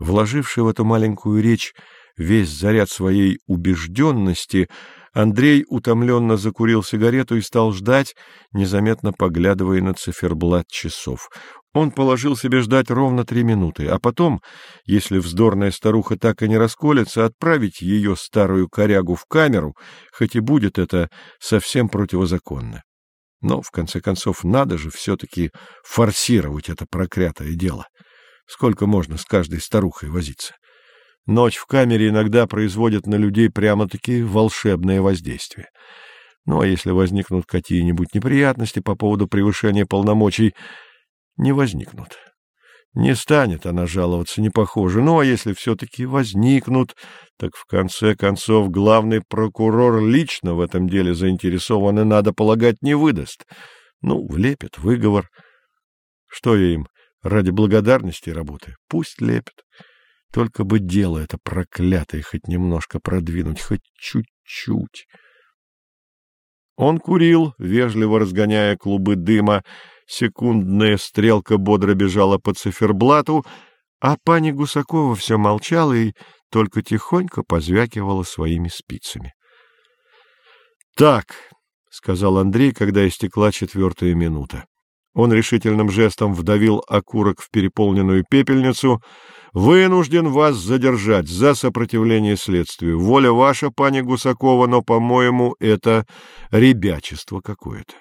Вложивший в эту маленькую речь весь заряд своей убежденности, Андрей утомленно закурил сигарету и стал ждать, незаметно поглядывая на циферблат часов. Он положил себе ждать ровно три минуты, а потом, если вздорная старуха так и не расколется, отправить ее старую корягу в камеру, хоть и будет это совсем противозаконно. Но, в конце концов, надо же все-таки форсировать это проклятое дело. Сколько можно с каждой старухой возиться? Ночь в камере иногда производит на людей прямо-таки волшебное воздействие. Ну, а если возникнут какие-нибудь неприятности по поводу превышения полномочий, не возникнут. Не станет она жаловаться, не похоже. Ну, а если все-таки возникнут, так в конце концов главный прокурор лично в этом деле заинтересован и, надо полагать, не выдаст. Ну, влепит выговор. Что я им ради благодарности работаю? Пусть лепит. Только бы дело это проклятое хоть немножко продвинуть, хоть чуть-чуть. Он курил, вежливо разгоняя клубы дыма, секундная стрелка бодро бежала по циферблату, а пани Гусакова все молчала и только тихонько позвякивала своими спицами. — Так, — сказал Андрей, когда истекла четвертая минута. Он решительным жестом вдавил окурок в переполненную пепельницу. «Вынужден вас задержать за сопротивление следствию. Воля ваша, пани Гусакова, но, по-моему, это ребячество какое-то.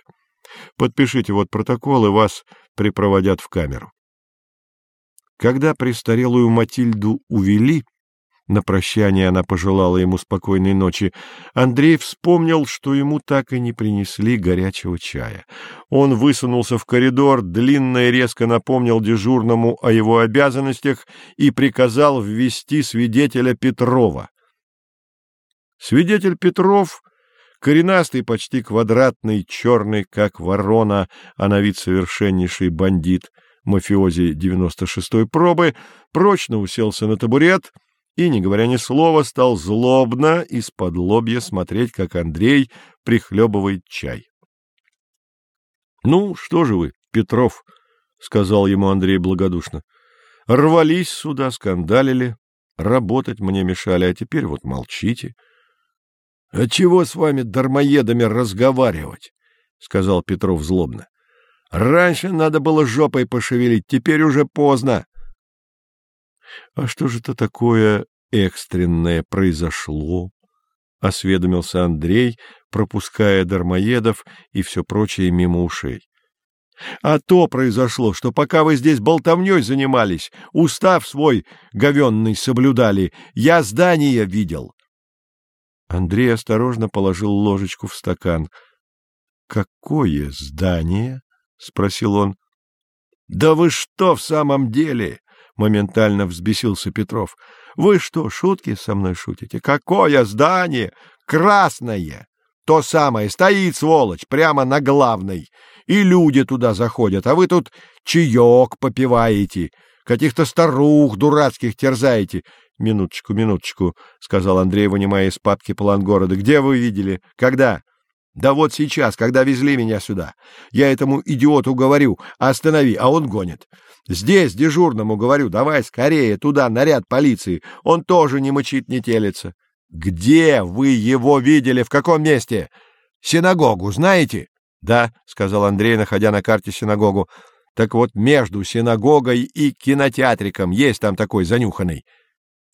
Подпишите вот протокол, и вас припроводят в камеру». Когда престарелую Матильду увели, на прощание она пожелала ему спокойной ночи. Андрей вспомнил, что ему так и не принесли горячего чая. Он высунулся в коридор, длинно и резко напомнил дежурному о его обязанностях и приказал ввести свидетеля Петрова. Свидетель Петров, коренастый, почти квадратный, черный, как ворона, а на вид совершеннейший бандит, мафиози 96-й пробы, прочно уселся на табурет — и, не говоря ни слова, стал злобно из-под лобья смотреть, как Андрей прихлебывает чай. — Ну, что же вы, Петров, — сказал ему Андрей благодушно, — рвались сюда, скандалили, работать мне мешали, а теперь вот молчите. — А чего с вами, дармоедами, разговаривать? — сказал Петров злобно. — Раньше надо было жопой пошевелить, теперь уже поздно. — А что же это такое экстренное произошло? — осведомился Андрей, пропуская дармоедов и все прочее мимо ушей. — А то произошло, что пока вы здесь болтовней занимались, устав свой говенный соблюдали, я здание видел. Андрей осторожно положил ложечку в стакан. — Какое здание? — спросил он. — Да вы что в самом деле? Моментально взбесился Петров. — Вы что, шутки со мной шутите? Какое здание? Красное! То самое, стоит, сволочь, прямо на главной. И люди туда заходят, а вы тут чаек попиваете, каких-то старух дурацких терзаете. — Минуточку, минуточку, — сказал Андрей, вынимая из папки план города. — Где вы видели? Когда? — Да вот сейчас, когда везли меня сюда. Я этому идиоту говорю, останови, а он гонит. Здесь дежурному говорю, давай скорее туда наряд полиции. Он тоже не мычит, не телится. Где вы его видели? В каком месте? Синагогу знаете? Да, сказал Андрей, находя на карте синагогу. Так вот, между синагогой и кинотеатриком есть там такой занюханный.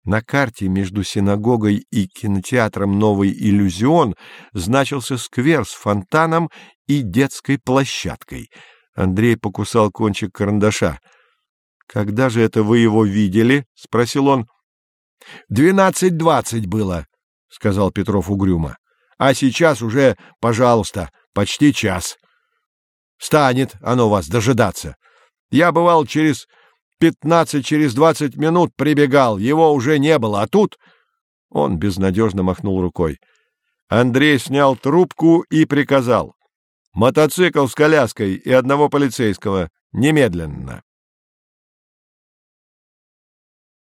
На карте между синагогой и кинотеатром «Новый иллюзион» значился сквер с фонтаном и детской площадкой. Андрей покусал кончик карандаша —— Когда же это вы его видели? — спросил он. — Двенадцать двадцать было, — сказал Петров угрюмо. — А сейчас уже, пожалуйста, почти час. Станет оно вас дожидаться. Я, бывал, через пятнадцать, через двадцать минут прибегал, его уже не было, а тут... Он безнадежно махнул рукой. Андрей снял трубку и приказал. — Мотоцикл с коляской и одного полицейского. Немедленно.